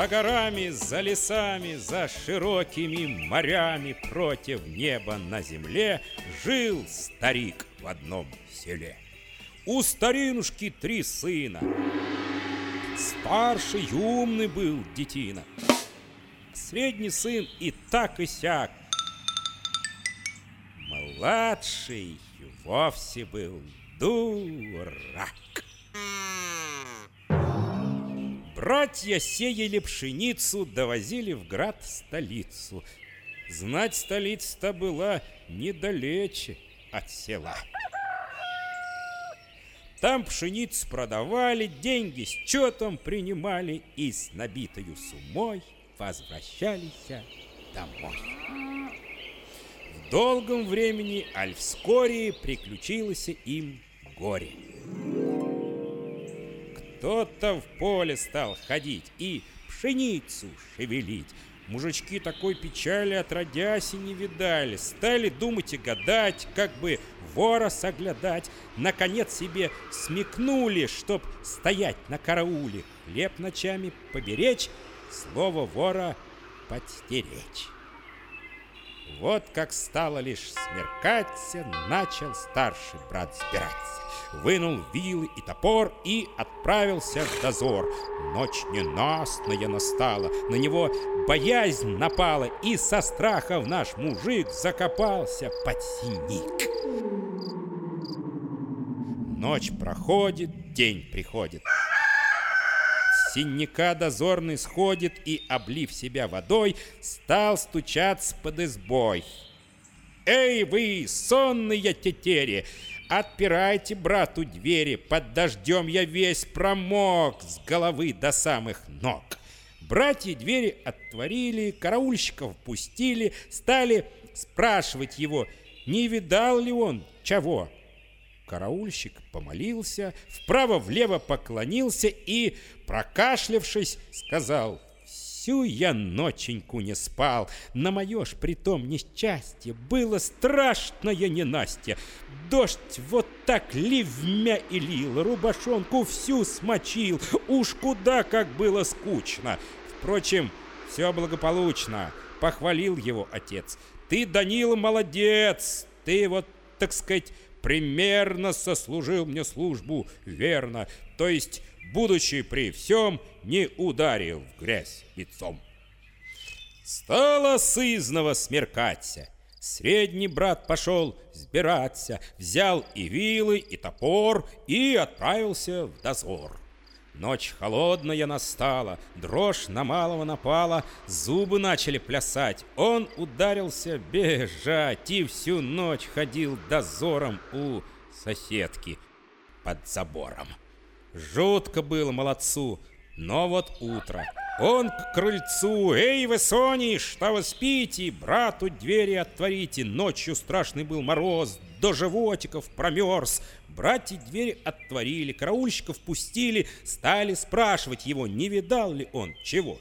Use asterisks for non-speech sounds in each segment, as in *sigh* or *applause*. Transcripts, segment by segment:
За горами, за лесами, за широкими морями Против неба на земле Жил старик в одном селе. У старинушки три сына. Старший умный был детина. Средний сын и так и сяк. Младший вовсе был дурак. Братья сеяли пшеницу, довозили в град столицу. Знать столица-то была недалече от села. Там пшеницу продавали, деньги с четом принимали и с набитою сумой возвращались домой. В долгом времени, аль вскоре, приключилось им горе. Кто-то в поле стал ходить и пшеницу шевелить. Мужички такой печали отродясь и не видали. Стали думать и гадать, как бы вора соглядать. Наконец себе смекнули, чтоб стоять на карауле. Хлеб ночами поберечь, слово вора подстеречь. Вот как стало лишь смеркаться, начал старший брат сбираться. Вынул вилы и топор и отправился в дозор. Ночь ненастная настала, на него боязнь напала, и со страхов наш мужик закопался под синик. Ночь проходит, день приходит. С синяка дозорный сходит и, облив себя водой, стал стучаться под избой. «Эй вы, сонные тетери! Отпирайте брату двери, под дождем я весь промок с головы до самых ног!» Братья двери отворили, караульщиков пустили, стали спрашивать его, не видал ли он чего. Караульщик помолился, вправо-влево поклонился и, прокашлявшись, сказал Всю я ноченьку не спал, на мое ж притом несчастье было страшное ненастье. Дождь вот так ливмя и лил, рубашонку всю смочил, уж куда как было скучно. Впрочем, все благополучно, похвалил его отец. Ты, Данила, молодец, ты вот, так сказать, примерно сослужил мне службу верно, то есть, будучи при всем, не ударил в грязь лицом. Стало сызново смеркаться. Средний брат пошел сбираться, взял и вилы, и топор, и отправился в дозор. Ночь холодная настала, дрожь на малого напала, зубы начали плясать. Он ударился бежать и всю ночь ходил дозором у соседки под забором. Жутко было молодцу, но вот утро. Он к крыльцу. «Эй, вы, Сони, что вы спите? Брату двери отворите. Ночью страшный был мороз, до животиков промерз. Братья двери отворили, караульщиков пустили, стали спрашивать его, не видал ли он чего.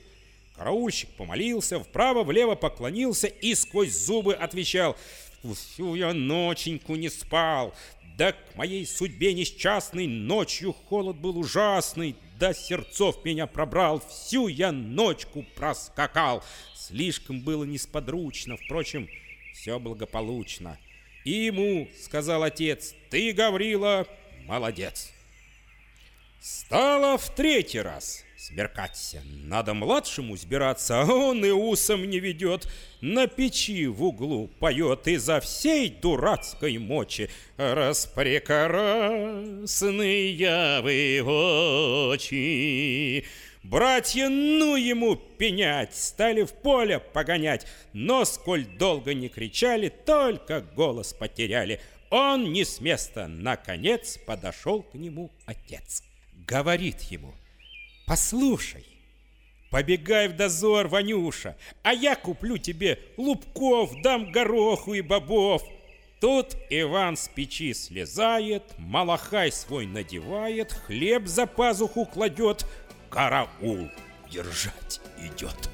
Караульщик помолился, вправо-влево поклонился и сквозь зубы отвечал «Всю я ноченьку не спал, да к моей судьбе несчастной ночью холод был ужасный, до сердцов меня пробрал, всю я ночку проскакал. Слишком было несподручно, впрочем, все благополучно. И ему сказал отец, ты, Гаврила, молодец. Стало в третий раз смеркаться. Надо младшему сбираться, а он и усом не ведет. На печи в углу поет изо всей дурацкой мочи. Распрекрасные вы очи. Братья, ну ему пенять, стали в поле погонять, но сколь долго не кричали, только голос потеряли. Он не с места, наконец подошел к нему отец. Говорит ему, послушай, побегай в дозор, Ванюша, а я куплю тебе лубков, дам гороху и бобов. Тут Иван с печи слезает, малахай свой надевает, хлеб за пазуху кладет, караул держать идет.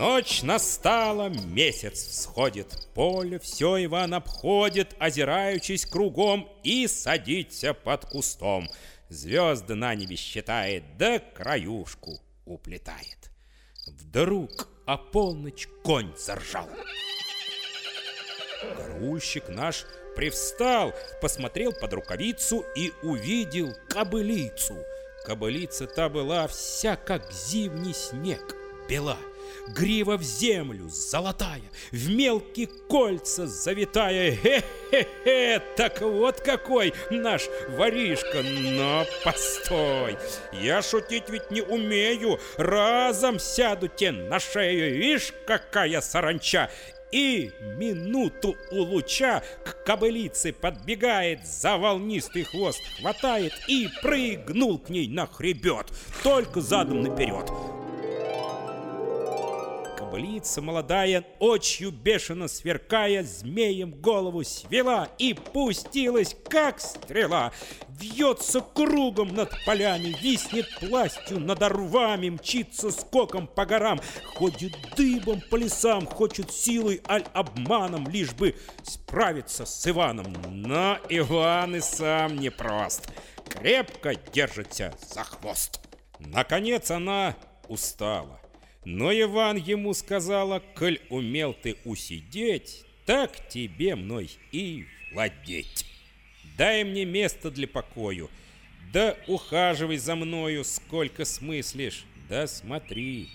Ночь настала, месяц всходит, поле все Иван обходит, озираючись кругом и садится под кустом. Звезды на небе считает, да краюшку уплетает. Вдруг о полночь конь заржал. Горульщик наш привстал, посмотрел под рукавицу и увидел кобылицу. Кобылица та была вся как зимний снег, бела грива в землю, золотая, в мелкие кольца завитая. Хе-хе-хе, так вот какой наш воришка. Но постой, я шутить ведь не умею, разом сяду те на шею. Ишь, какая саранча! И минуту у луча к кобылице подбегает, за волнистый хвост хватает и прыгнул к ней на хребет, только задом наперед. Кобылица молодая, очью бешено сверкая, змеем голову свела и пустилась, как стрела. Вьется кругом над полями, виснет пластью над орвами, мчится скоком по горам, ходит дыбом по лесам, хочет силой аль обманом, лишь бы справиться с Иваном. Но Иван и сам непрост, крепко держится за хвост. Наконец она устала. Но Иван ему сказала, коль умел ты усидеть, так тебе мной и владеть. Дай мне место для покою, да ухаживай за мною, сколько смыслишь, да смотри.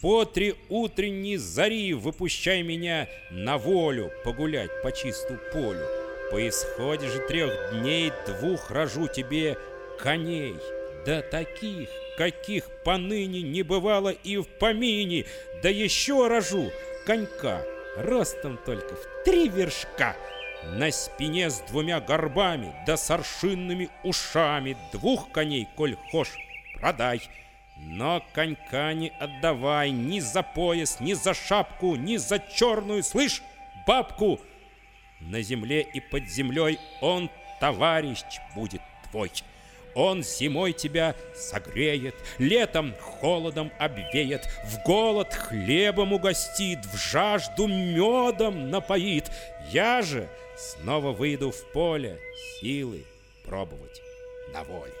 По три утренней зари выпущай меня на волю погулять по чисту полю. По исходе же трех дней двух рожу тебе коней, да таких, каких поныне не бывало и в помине, да еще рожу конька, ростом только в три вершка, на спине с двумя горбами, да с аршинными ушами, двух коней, коль хошь, продай. Но конька не отдавай ни за пояс, ни за шапку, ни за черную, слышь, бабку. На земле и под землей он товарищ будет твой. Он зимой тебя согреет, летом холодом обвеет, в голод хлебом угостит, в жажду медом напоит. Я же снова выйду в поле силы пробовать на воле.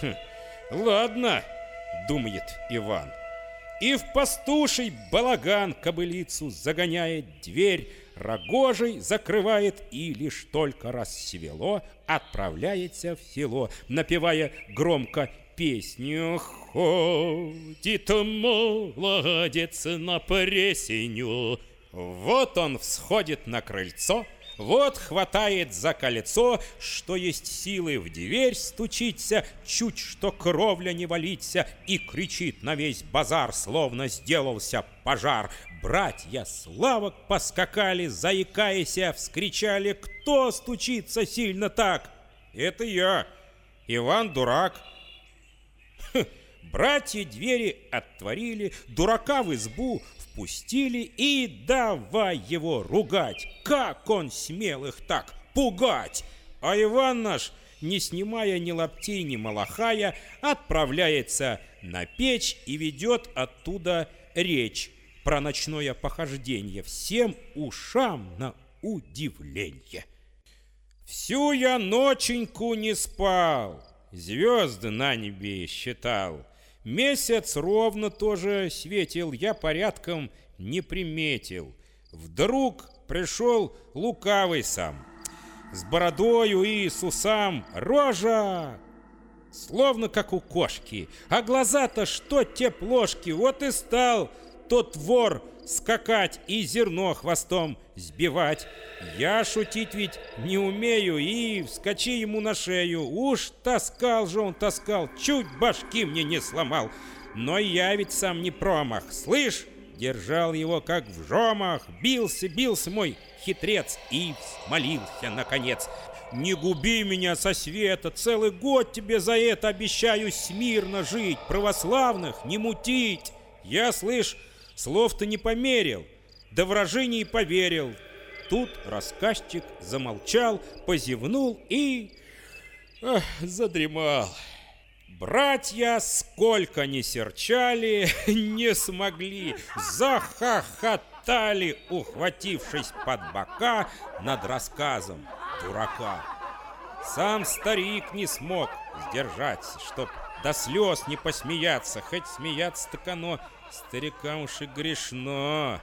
Хм, ладно, думает Иван, и в пастуший балаган кобылицу загоняет дверь, рогожей закрывает и лишь только рассвело отправляется в село, напевая громко песню «Ходит молодец на пресенью». Вот он всходит на крыльцо, вот хватает за кольцо, что есть силы в дверь стучиться, чуть что кровля не валится, и кричит на весь базар, словно сделался пожар. Братья Славок поскакали, заикаясь, вскричали, кто стучится сильно так? Это я, Иван Дурак. Хм, братья двери отворили, дурака в избу впустили и давай его ругать. Как он смел их так пугать? А Иван наш, не снимая ни лаптей, ни малахая, отправляется на печь и ведет оттуда речь про ночное похождение всем ушам на удивление. Всю я ноченьку не спал, звезды на небе считал. Месяц ровно тоже светил, я порядком не приметил. Вдруг пришел лукавый сам, с бородою и с усам, рожа, словно как у кошки, а глаза-то что те плошки, вот и стал тот вор скакать и зерно хвостом сбивать. Я шутить ведь не умею и вскочи ему на шею. Уж таскал же он таскал, чуть башки мне не сломал. Но я ведь сам не промах, слышь? Держал его как в жомах, бился, бился мой хитрец и смолился наконец. Не губи меня со света, целый год тебе за это обещаю смирно жить, православных не мутить. Я, слышь, слов-то не померил, да вражине поверил. Тут рассказчик замолчал, позевнул и... Эх, задремал. братья, сколько ни серчали, *laughs* не смогли, захохотали, ухватившись под бока над рассказом дурака. Сам старик не смог сдержаться, чтоб до слез не посмеяться, хоть смеяться так оно старикам уж и грешно.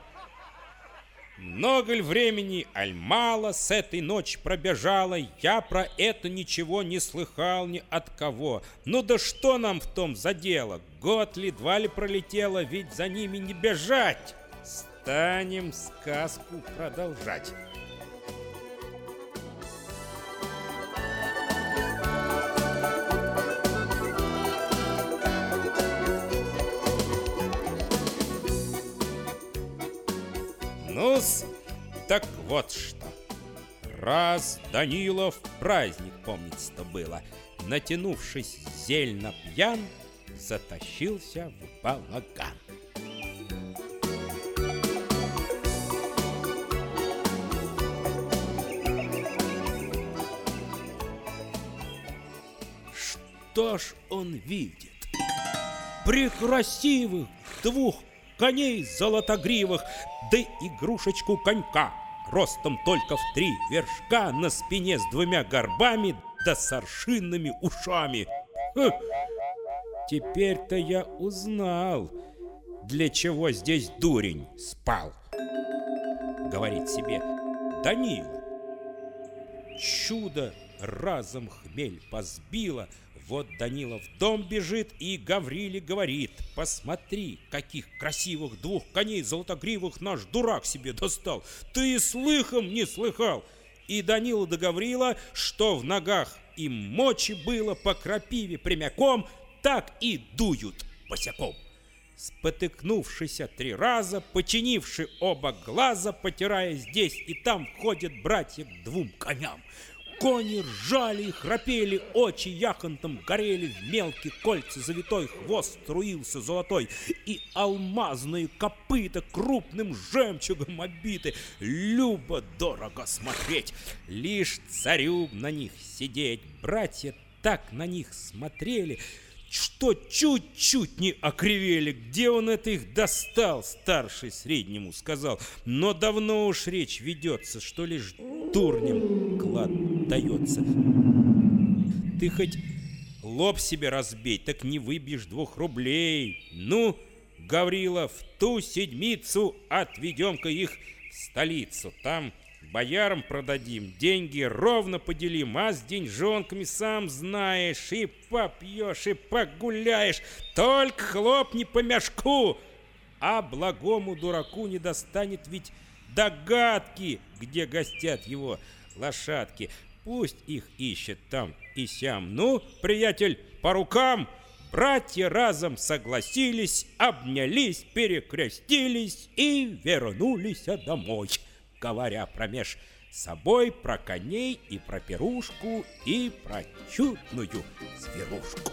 Много ли времени, аль мало с этой ночи пробежало, я про это ничего не слыхал ни от кого. Ну да что нам в том за дело? Год ли, два ли пролетело, ведь за ними не бежать. Станем сказку продолжать. Вот что. Раз Данилов праздник, помнится-то было, натянувшись зельно пьян, затащился в балаган. Что ж он видит? Прекрасивых двух коней золотогривых, да игрушечку конька, ростом только в три вершка, на спине с двумя горбами, да с аршинными ушами. Теперь-то я узнал, для чего здесь дурень спал. Говорит себе Данила. Чудо разом хмель позбило, вот Данила в дом бежит и Гавриле говорит, посмотри, каких красивых двух коней золотогривых наш дурак себе достал. Ты и слыхом не слыхал. И Данила до Гаврила, что в ногах им мочи было по крапиве прямяком, так и дуют босяком. Спотыкнувшийся три раза, починивши оба глаза, потирая здесь и там, ходят братья к двум коням. Кони ржали и храпели, очи яхонтом горели, в мелкие кольца завитой хвост струился золотой, и алмазные копыта крупным жемчугом обиты. Любо дорого смотреть, лишь царю на них сидеть. Братья так на них смотрели, что чуть-чуть не окривели. Где он это их достал, старший среднему сказал. Но давно уж речь ведется, что лишь дурнем клад дается. Ты хоть лоб себе разбей, так не выбьешь двух рублей. Ну, Гаврила, в ту седмицу отведем-ка их в столицу. Там Боярам продадим, деньги ровно поделим, а с деньжонками сам знаешь, и попьешь, и погуляешь, только хлопни по мешку, а благому дураку не достанет ведь догадки, где гостят его лошадки. Пусть их ищет там и сям. Ну, приятель, по рукам! Братья разом согласились, обнялись, перекрестились и вернулись домой говоря промеж собой про коней и про пирушку и про чудную зверушку.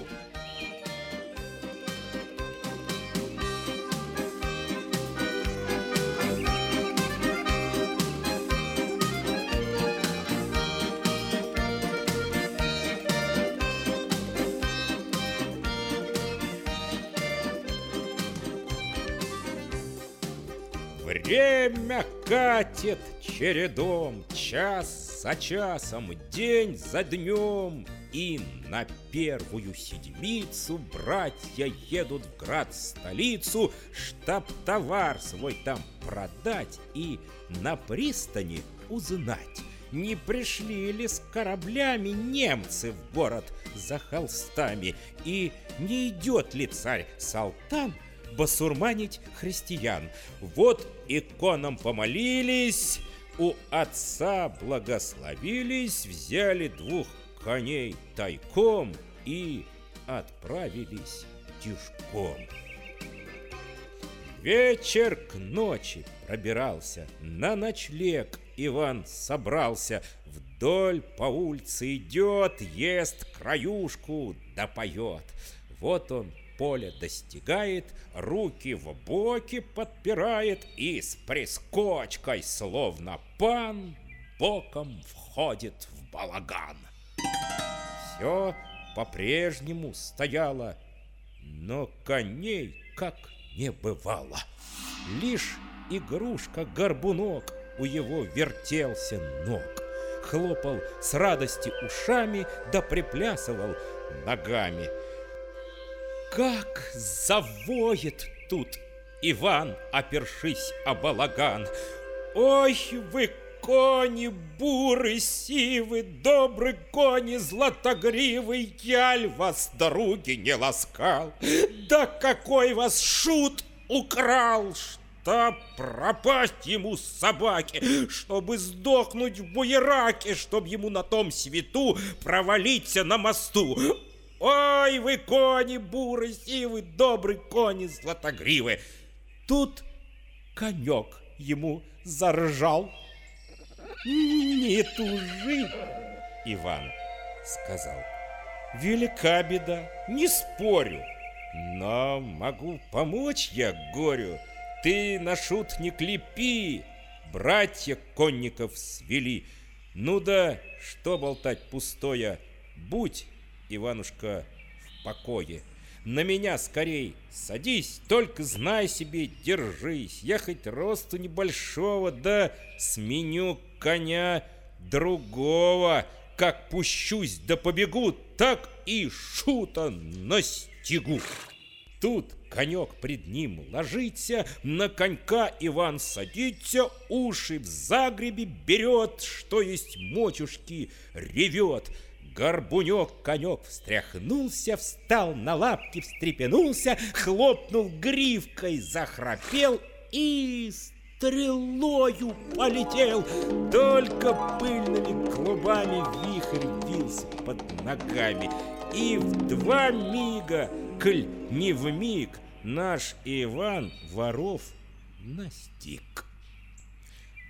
Время катит чередом, час за часом, день за днем. И на первую седмицу братья едут в град-столицу, Чтоб товар свой там продать и на пристани узнать. Не пришли ли с кораблями немцы в город за холстами? И не идет ли царь Салтан басурманить христиан. Вот иконам помолились, у отца благословились, взяли двух коней тайком и отправились тишком. Вечер к ночи пробирался, на ночлег Иван собрался, вдоль по улице идет, ест краюшку да поет. Вот он поля достигает, руки в боки подпирает и с прискочкой, словно пан, боком входит в балаган. Все по-прежнему стояла, но коней как не бывало. Лишь игрушка-горбунок у его вертелся ног, хлопал с радости ушами да приплясывал ногами. Как завоет тут Иван, опершись о балаган. Ой, вы кони буры, сивы, добрый кони златогривый, яль вас дороги не ласкал. Да какой вас шут украл, что пропасть ему собаке, чтобы сдохнуть в буераке, чтоб ему на том свету провалиться на мосту. Ой, вы кони буры, сивы, добрый кони златогривы. Тут конек ему заржал. Не тужи, Иван сказал. Велика беда, не спорю, но могу помочь я горю. Ты на шут не клепи, братья конников свели. Ну да, что болтать пустое, будь, Иванушка, в покое. На меня скорей садись, только знай себе, держись. Я хоть росту небольшого, да сменю коня другого. Как пущусь да побегу, так и шута настигу. Тут конек пред ним ложится, на конька Иван садится, уши в загребе берет, что есть мочушки, ревет. Горбунек конек встряхнулся, встал на лапки, встрепенулся, хлопнул гривкой, захрапел и стрелою полетел. Только пыльными клубами вихрь вился под ногами. И в два мига, коль не в миг, наш Иван воров настиг.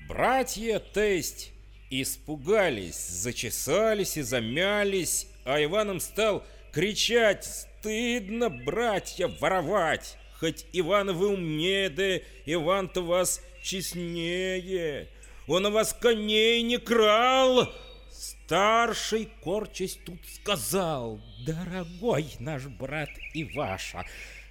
Братья, тесть, Испугались, зачесались и замялись, а Иваном стал кричать «Стыдно, братья, воровать! Хоть Иван вы умнее, да Иван-то вас честнее! Он у вас коней не крал!» Старший, корчась, тут сказал «Дорогой наш брат Иваша,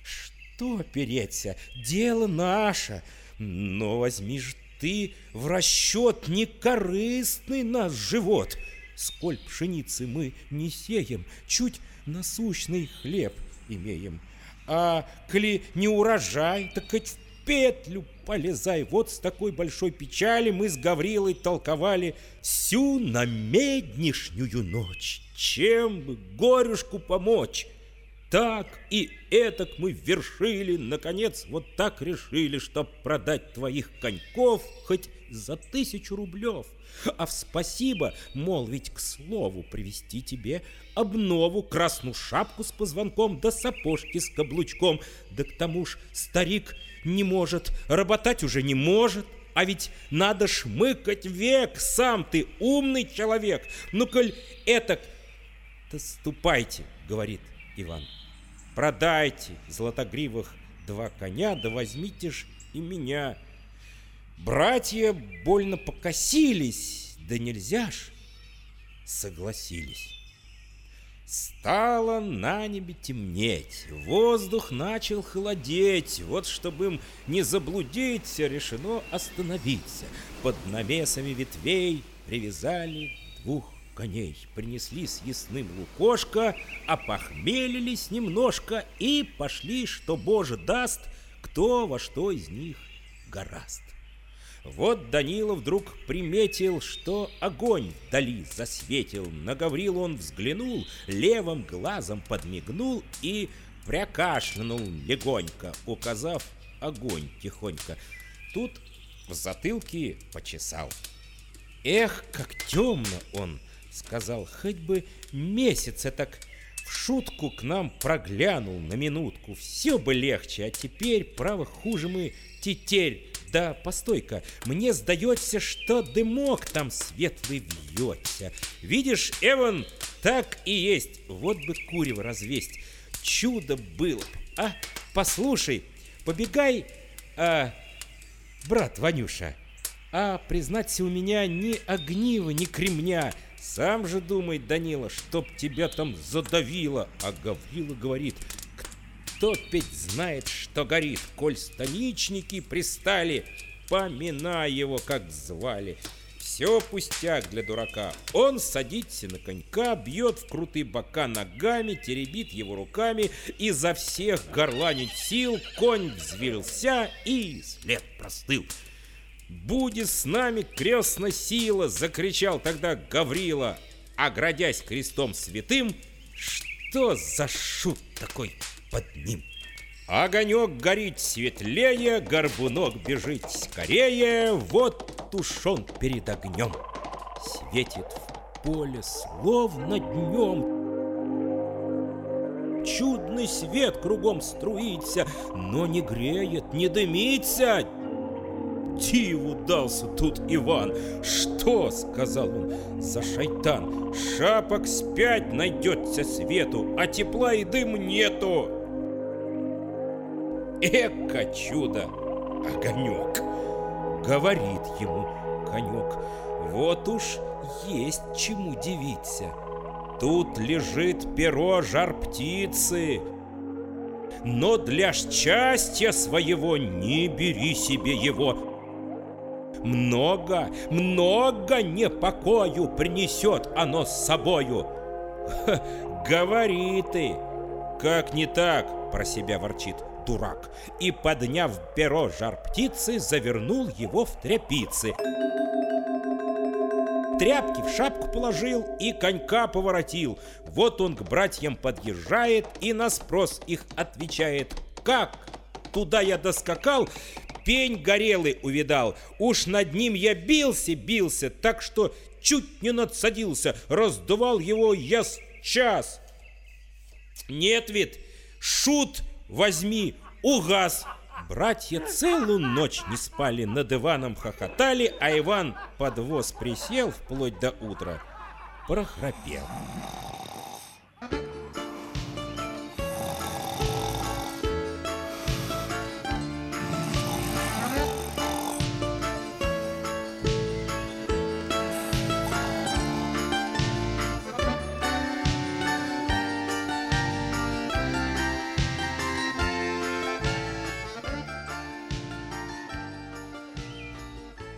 что переться, дело наше, но возьми ж ты в расчет некорыстный наш живот. Сколь пшеницы мы не сеем, чуть насущный хлеб имеем. А коли не урожай, так хоть в петлю полезай. Вот с такой большой печали мы с Гаврилой толковали всю намеднишнюю ночь. Чем бы горюшку помочь? Так и этак мы вершили, наконец, вот так решили, чтоб продать твоих коньков хоть за тысячу рублев. А в спасибо, мол, ведь к слову привести тебе обнову, красную шапку с позвонком, да сапожки с каблучком. Да к тому ж старик не может, работать уже не может. А ведь надо шмыкать век, сам ты умный человек. Ну, коль этак, то ступайте, говорит Иван. Продайте златогривых два коня, да возьмите ж и меня. Братья больно покосились, да нельзя ж, согласились. Стало на небе темнеть, воздух начал холодеть. Вот чтобы им не заблудиться, решено остановиться. Под навесами ветвей привязали двух коней, принесли съестным лукошко, опохмелились немножко и пошли, что Боже даст, кто во что из них гораст. Вот Данила вдруг приметил, что огонь вдали засветил. На Гаврилу он взглянул, левым глазом подмигнул и прякашлянул легонько, указав огонь тихонько. Тут в затылке почесал. Эх, как темно он! Сказал, хоть бы месяц так в шутку к нам проглянул на минутку. Все бы легче, а теперь, право, хуже мы тетерь. Да, постой-ка, мне сдается, что дымок там светлый вьется. Видишь, Эван, так и есть. Вот бы курево развесть. Чудо было А, послушай, побегай, а, брат Ванюша, а, признаться, у меня ни огнива, ни кремня. Сам же думает Данила, чтоб тебя там задавило. А Гаврила говорит, кто петь знает, что горит, коль станичники пристали, поминай его, как звали. Все пустяк для дурака. Он садится на конька, бьет в крутые бока ногами, теребит его руками, и за всех горланит сил, конь взвелся и след простыл. «Будет с нами крестная сила!» — закричал тогда Гаврила, оградясь крестом святым. «Что за шут такой под ним?» Огонек горит светлее, горбунок бежит скорее, вот уж перед огнем. Светит в поле, словно днем. Чудный свет кругом струится, но не греет, не дымится. Диву дался тут Иван. «Что?» — сказал он за шайтан. «Шапок спять найдется свету, а тепла и дым нету!» Эка чудо! Огонек! Говорит ему конек. Вот уж есть чему дивиться. Тут лежит перо жар птицы. Но для счастья своего не бери себе его. Много, много непокою принесет оно с собою. Ха, говори ты, как не так, про себя ворчит дурак, и, подняв перо жар птицы, завернул его в тряпицы. Тряпки в шапку положил и конька поворотил. Вот он к братьям подъезжает и на спрос их отвечает. «Как? Туда я доскакал, пень горелый увидал. Уж над ним я бился, бился, так что чуть не надсадился. Раздувал его я час. Нет ведь, шут возьми, угас. Братья целую ночь не спали, над Иваном хохотали, а Иван под воз присел вплоть до утра, прохрапел.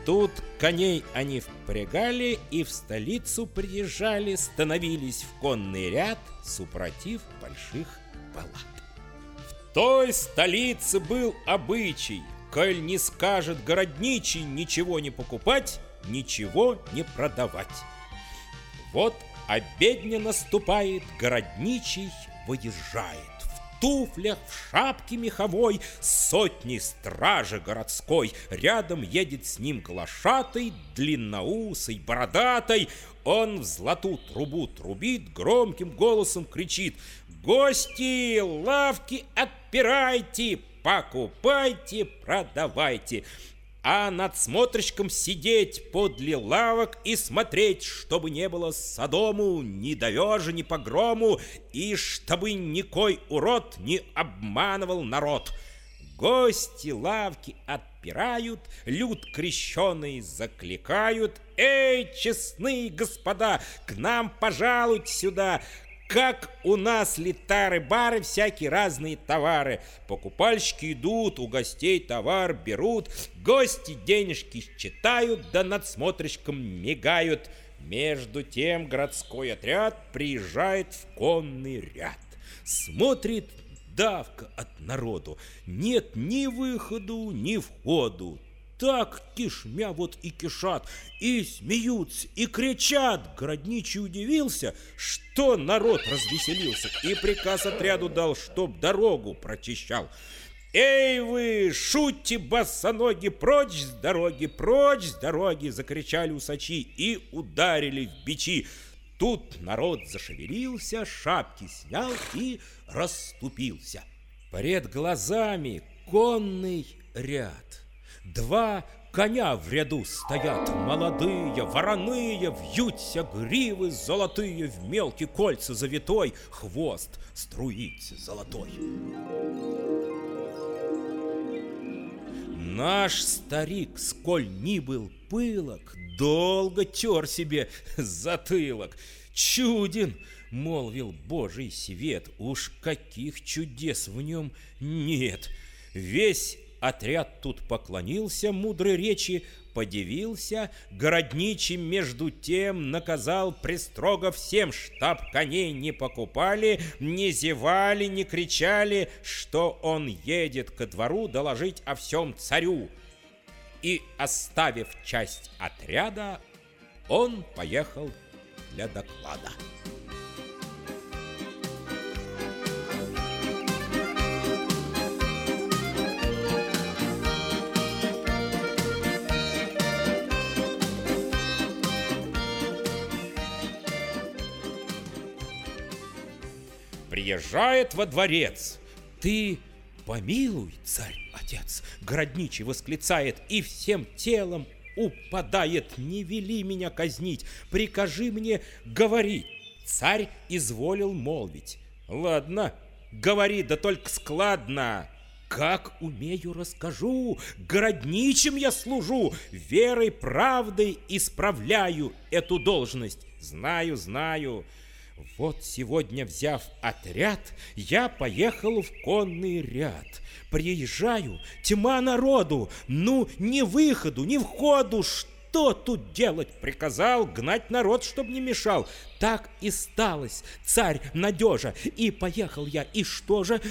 Тут коней они впрягали и в столицу приезжали, становились в конный ряд, супротив больших палат. В той столице был обычай, коль не скажет городничий ничего не покупать, ничего не продавать. Вот обедня наступает, городничий выезжает туфлях, в шапке меховой, сотни стражи городской. Рядом едет с ним глашатый, длинноусый, бородатый. Он в злату трубу трубит, громким голосом кричит «Гости, лавки отпирайте, покупайте, продавайте!» А надсмотрщиком сидеть подле лавок и смотреть, чтобы не было Содому ни довежа, ни погрому, и чтобы никой урод не обманывал народ. Гости лавки отпирают, люд крещеный закликают. Эй, честные господа, к нам пожалуйте сюда, как у нас литары-бары, всякие разные товары. Покупальщики идут, у гостей товар берут, гости денежки считают, да надсмотрщиком мигают. Между тем городской отряд приезжает в конный ряд. Смотрит давка от народу. Нет ни выходу, ни входу так кишмя вот и кишат, и смеются, и кричат. Городничий удивился, что народ развеселился, и приказ отряду дал, чтоб дорогу прочищал. «Эй вы, шутьте, босоноги, прочь с дороги, прочь с дороги!» Закричали усачи и ударили в бичи. Тут народ зашевелился, шапки снял и расступился. Пред глазами конный ряд. Два коня в ряду стоят молодые, вороные, вьются гривы золотые, в мелкие кольца завитой, хвост струится золотой. Наш старик, сколь ни был пылок, долго тер себе затылок. Чуден, молвил Божий свет, уж каких чудес в нем нет. Весь отряд тут поклонился мудрой речи, подивился, городничий между тем наказал пристрого всем, штаб коней не покупали, не зевали, не кричали, что он едет ко двору доложить о всем царю. И, оставив часть отряда, он поехал для доклада. Приезжает во дворец. Ты помилуй, царь-отец, городничий восклицает и всем телом упадает. Не вели меня казнить, прикажи мне говорить. Царь изволил молвить. Ладно, говори, да только складно. Как умею, расскажу, городничим я служу, верой, правдой исправляю эту должность. Знаю, знаю, вот сегодня, взяв отряд, я поехал в конный ряд. Приезжаю, тьма народу, ну, ни выходу, ни входу, что тут делать? Приказал гнать народ, чтоб не мешал. Так и сталось, царь надежа. И поехал я, и что же?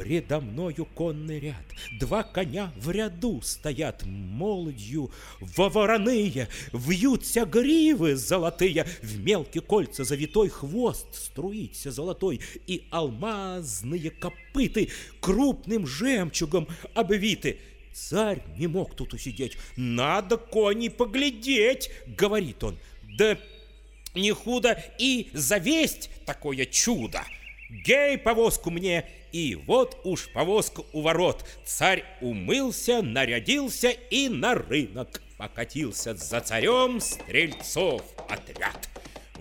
Предо мною конный ряд, два коня в ряду стоят молодью, во вороные вьются гривы золотые, в мелкие кольца завитой хвост струится золотой, и алмазные копыты крупным жемчугом обвиты. Царь не мог тут усидеть, надо коней поглядеть, говорит он, да не худо и завесть такое чудо. Гей, повозку мне! И вот уж повозка у ворот. Царь умылся, нарядился и на рынок покатился за царем стрельцов отряд.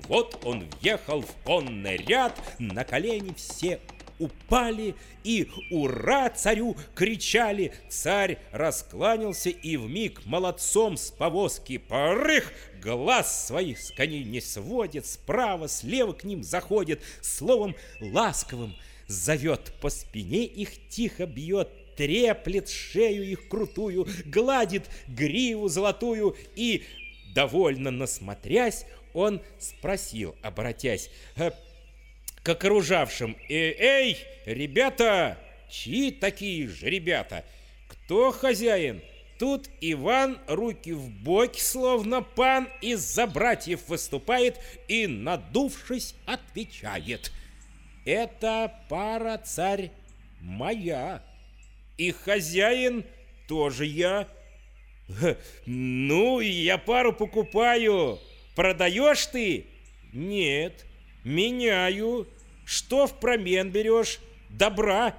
Вот он въехал в конный ряд, на колени все упали и «Ура!» царю кричали. Царь раскланялся и в миг молодцом с повозки порых, глаз своих с коней не сводит, справа, слева к ним заходит, словом ласковым зовет по спине их тихо бьет, треплет шею их крутую, гладит гриву золотую и, довольно насмотрясь, он спросил, обратясь, «Э, к окружавшим. «Э, «Эй, ребята! Чьи такие же ребята? Кто хозяин?» Тут Иван руки в боки, словно пан, из-за братьев выступает и, надувшись, отвечает. «Это пара царь моя, и хозяин тоже я». «Ну, я пару покупаю. Продаешь ты?» «Нет, меняю. Что в промен берешь? Добра.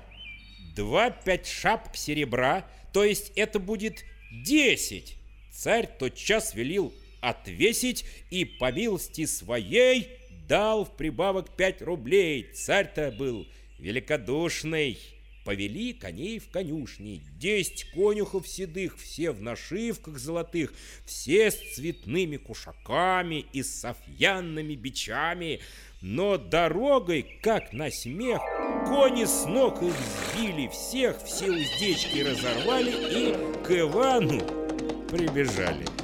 Два пять шапок серебра, то есть это будет десять. Царь тотчас велел отвесить и по милости своей дал в прибавок пять рублей. Царь-то был великодушный. Повели коней в конюшни, десять конюхов седых, все в нашивках золотых, все с цветными кушаками и с софьянными бичами. Но дорогой, как на смех, кони с ног их сбили всех, все уздечки разорвали и к Ивану прибежали.